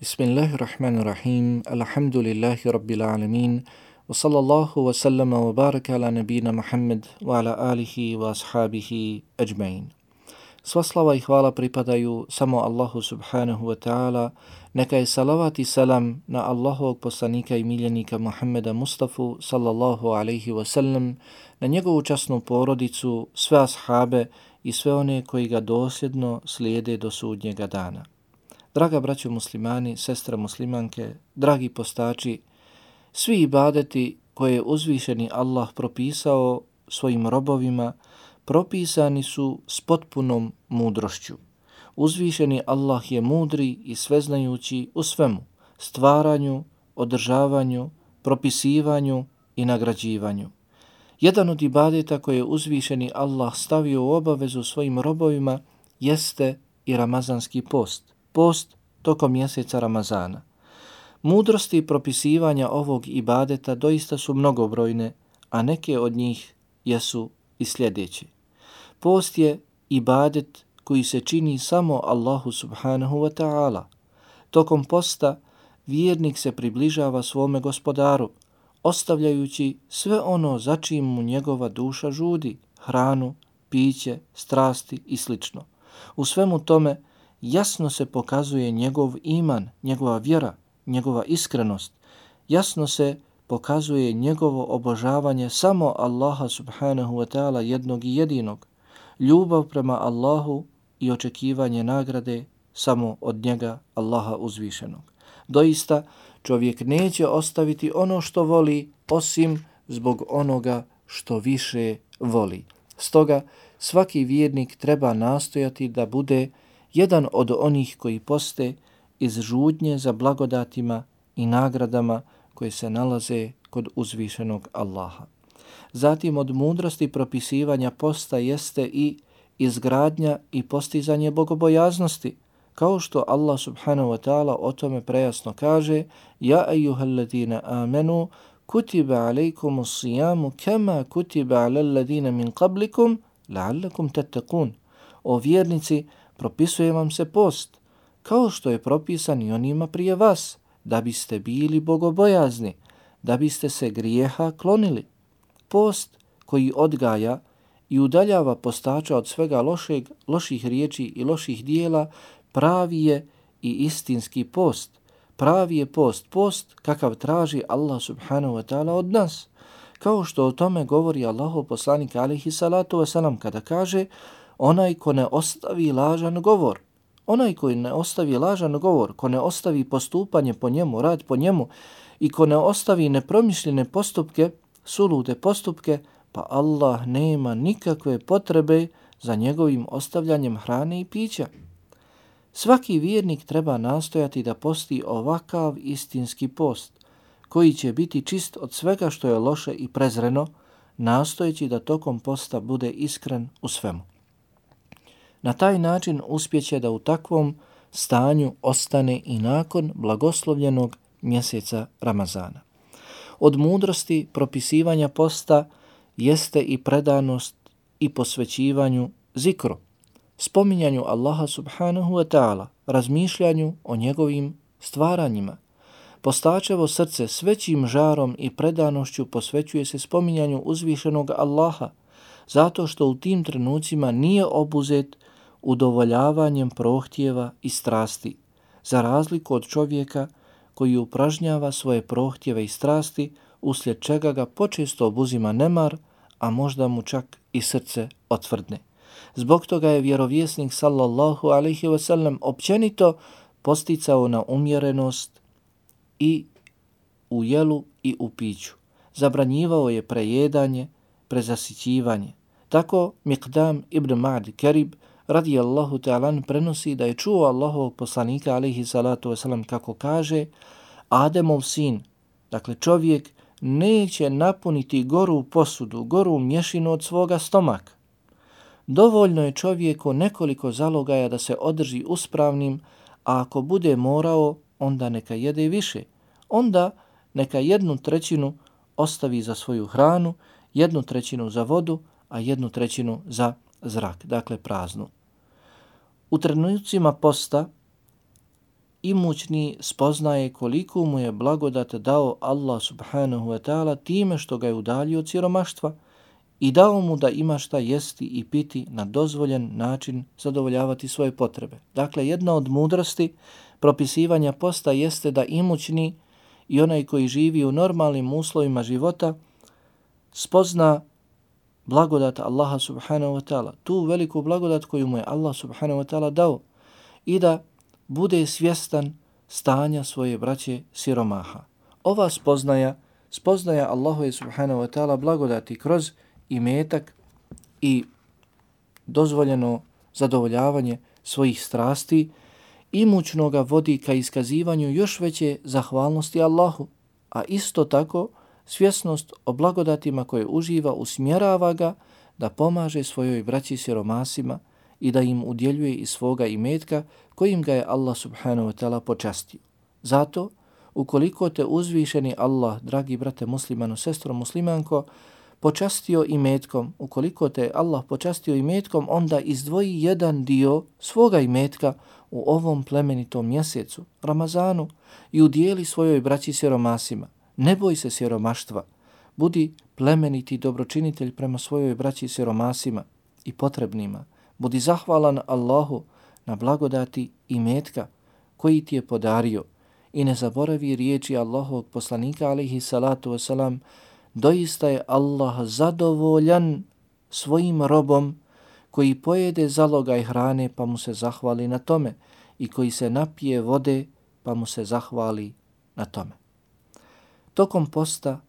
Bismillahirrahmanirrahim. Alhamdulillahi rabbil alamin. Wa sallallahu wa sallama wa baraka ala nabina Muhammad wa ala alihi wa ashabihi ajmain. Sva slava i hvala pripadaju samo Allahu subhanahu wa ta'ala. Neka je salavat i salam na Allahovog poslanika i miljenika Muhammeda Mustafa sallallahu alaihi wa sallam, na njegovu časnu porodicu, sve ashabe i sve one koji ga dosljedno slijede do sudnjega dana. Draga braćo muslimani, sestra muslimanke, dragi postači, svi ibadeti koje je uzvišeni Allah propisao svojim robovima, propisani su s potpunom mudrošću. Uzvišeni Allah je mudri i sveznajući u svemu, stvaranju, održavanju, propisivanju i nagrađivanju. Jedan od ibadeta koje je uzvišeni Allah stavio u obavezu svojim robovima jeste i ramazanski post post tokom mjeseca Ramazana. Mudrosti propisivanja ovog ibadeta doista su mnogobrojne, a neke od njih jesu i sljedeće. Post je ibadet koji se čini samo Allahu subhanahu wa ta'ala. Tokom posta vjernik se približava svome gospodaru, ostavljajući sve ono za čim mu njegova duša žudi, hranu, piće, strasti i sl. U svemu tome, jasno se pokazuje njegov iman, njegova vjera, njegova iskrenost. Jasno se pokazuje njegovo obožavanje samo Allaha subhanahu wa ta'ala jednog i jedinog. Ljubav prema Allahu i očekivanje nagrade samo od njega Allaha uzvišenog. Doista čovjek neće ostaviti ono što voli osim zbog onoga što više voli. Stoga svaki vjernik treba nastojati da bude jedan od onih koji poste iz žudnje za blagodatima i nagradama koje se nalaze kod uzvišenog Allaha. Zatim od mudrosti propisivanja posta jeste i izgradnja i postizanje bogobojaznosti, kao što Allah subhanahu wa ta'ala o tome prejasno kaže Ja ejuhalladina amenu kutiba alejkumu sijamu kema kutiba ala alladina min qablikum la'allakum tattakun. O vjernici, propisuje vam se post, kao što je propisan i onima prije vas, da biste bili bogobojazni, da biste se grijeha klonili. Post koji odgaja i udaljava postača od svega lošeg, loših riječi i loših dijela, pravi je i istinski post. Pravi je post, post kakav traži Allah subhanahu wa ta'ala od nas. Kao što o tome govori Allahu poslanik alihi salatu wasalam kada kaže onaj ko ne ostavi lažan govor, onaj koji ne ostavi lažan govor, ko ne ostavi postupanje po njemu, rad po njemu i ko ne ostavi nepromišljene postupke, sulude postupke, pa Allah nema nikakve potrebe za njegovim ostavljanjem hrane i pića. Svaki vjernik treba nastojati da posti ovakav istinski post, koji će biti čist od svega što je loše i prezreno, nastojeći da tokom posta bude iskren u svemu. Na taj način uspjeće da u takvom stanju ostane i nakon blagoslovljenog mjeseca Ramazana. Od mudrosti propisivanja posta jeste i predanost i posvećivanju zikru, spominjanju Allaha subhanahu wa ta'ala, razmišljanju o njegovim stvaranjima. Postačevo srce s većim žarom i predanošću posvećuje se spominjanju uzvišenog Allaha, zato što u tim trenucima nije obuzet udovoljavanjem prohtjeva i strasti, za razliku od čovjeka koji upražnjava svoje prohtjeve i strasti, uslijed čega ga počesto obuzima nemar, a možda mu čak i srce otvrdne. Zbog toga je vjerovjesnik sallallahu alaihi wasallam općenito posticao na umjerenost i u jelu i u piću. Zabranjivao je prejedanje, prezasićivanje. Tako Miqdam ibn Ma'd Kerib radi Allahu ta'alan prenosi da je čuo Allahovog poslanika alihi salatu wasalam kako kaže Ademov sin, dakle čovjek, neće napuniti goru posudu, goru mješinu od svoga stomaka. Dovoljno je čovjeku nekoliko zalogaja da se održi uspravnim, a ako bude morao, onda neka jede više. Onda neka jednu trećinu ostavi za svoju hranu, jednu trećinu za vodu, a jednu trećinu za zrak, dakle praznu. U trenucima posta imućni spoznaje koliko mu je blagodat dao Allah subhanahu wa ta'ala time što ga je udalio od siromaštva i dao mu da ima šta jesti i piti na dozvoljen način zadovoljavati svoje potrebe. Dakle, jedna od mudrosti propisivanja posta jeste da imućni i onaj koji živi u normalnim uslovima života spozna blagodat Allaha subhanahu wa ta'ala, tu veliku blagodat koju mu je Allah subhanahu wa ta'ala dao i da bude svjestan stanja svoje braće siromaha. Ova spoznaja, spoznaja Allahu je subhanahu wa ta'ala blagodati kroz imetak i dozvoljeno zadovoljavanje svojih strasti, imućno ga vodi ka iskazivanju još veće zahvalnosti Allahu, a isto tako svjesnost o blagodatima koje uživa usmjerava ga da pomaže svojoj braći siromasima i da im udjeljuje iz svoga imetka kojim ga je Allah subhanahu wa ta'ala počastio. Zato, ukoliko te uzvišeni Allah, dragi brate muslimano, sestro muslimanko, počastio imetkom, ukoliko te Allah počastio imetkom, onda izdvoji jedan dio svoga imetka u ovom plemenitom mjesecu, Ramazanu, i udijeli svojoj braći siromasima. Ne boj se siromaštva, budi plemeniti dobročinitelj prema svojoj braći siromasima i potrebnima. Budi zahvalan Allahu na blagodati i metka koji ti je podario i ne zaboravi riječi Allahovog poslanika alaihi salatu wasalam, doista je Allah zadovoljan svojim robom koji pojede zalogaj hrane pa mu se zahvali na tome i koji se napije vode pa mu se zahvali na tome. Tokom posta,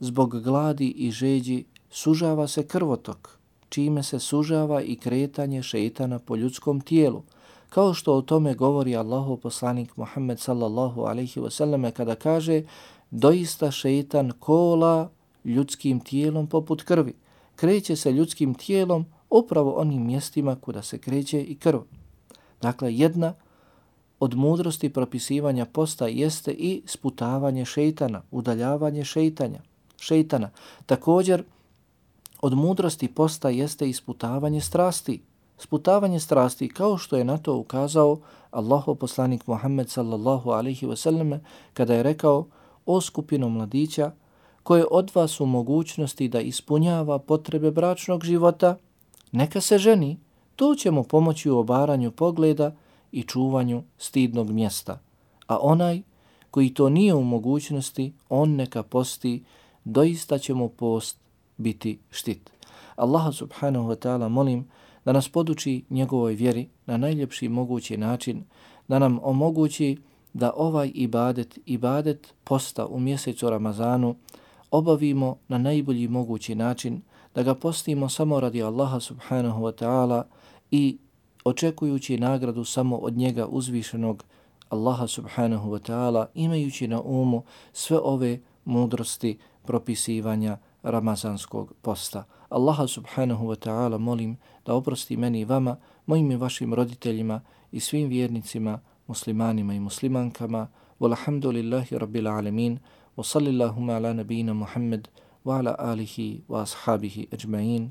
zbog gladi i žeđi, sužava se krvotok, čime se sužava i kretanje šeitana po ljudskom tijelu, kao što o tome govori Allahu poslanik Muhammed sallallahu alaihi wasallam kada kaže doista šeitan kola ljudskim tijelom poput krvi. Kreće se ljudskim tijelom upravo onim mjestima kuda se kreće i krv. Dakle, jedna od mudrosti propisivanja posta jeste i sputavanje šeitana, udaljavanje šeitanja, šeitana. Također, od mudrosti posta jeste i sputavanje strasti. Sputavanje strasti, kao što je na to ukazao Allahov poslanik Muhammed sallallahu alaihi wasallam kada je rekao o skupinu mladića koje od vas u mogućnosti da ispunjava potrebe bračnog života, neka se ženi, to će mu pomoći u obaranju pogleda i čuvanju stidnog mjesta. A onaj koji to nije u mogućnosti, on neka posti, doista će mu post biti štit. Allah subhanahu wa ta'ala molim da nas poduči njegovoj vjeri na najljepši mogući način, da nam omogući da ovaj ibadet, ibadet posta u mjesecu Ramazanu, obavimo na najbolji mogući način, da ga postimo samo radi Allaha subhanahu wa ta'ala i očekujući nagradu samo od njega uzvišenog Allaha subhanahu wa ta'ala, imajući na umu sve ove mudrosti propisivanja Ramazanskog posta. Allaha subhanahu wa ta'ala molim da oprosti meni i vama, mojim i vašim roditeljima i svim vjernicima, muslimanima i muslimankama. Walhamdulillahi rabbil alemin, wa sallillahuma ala nabina Muhammed, wa ala alihi wa ashabihi ajma'in.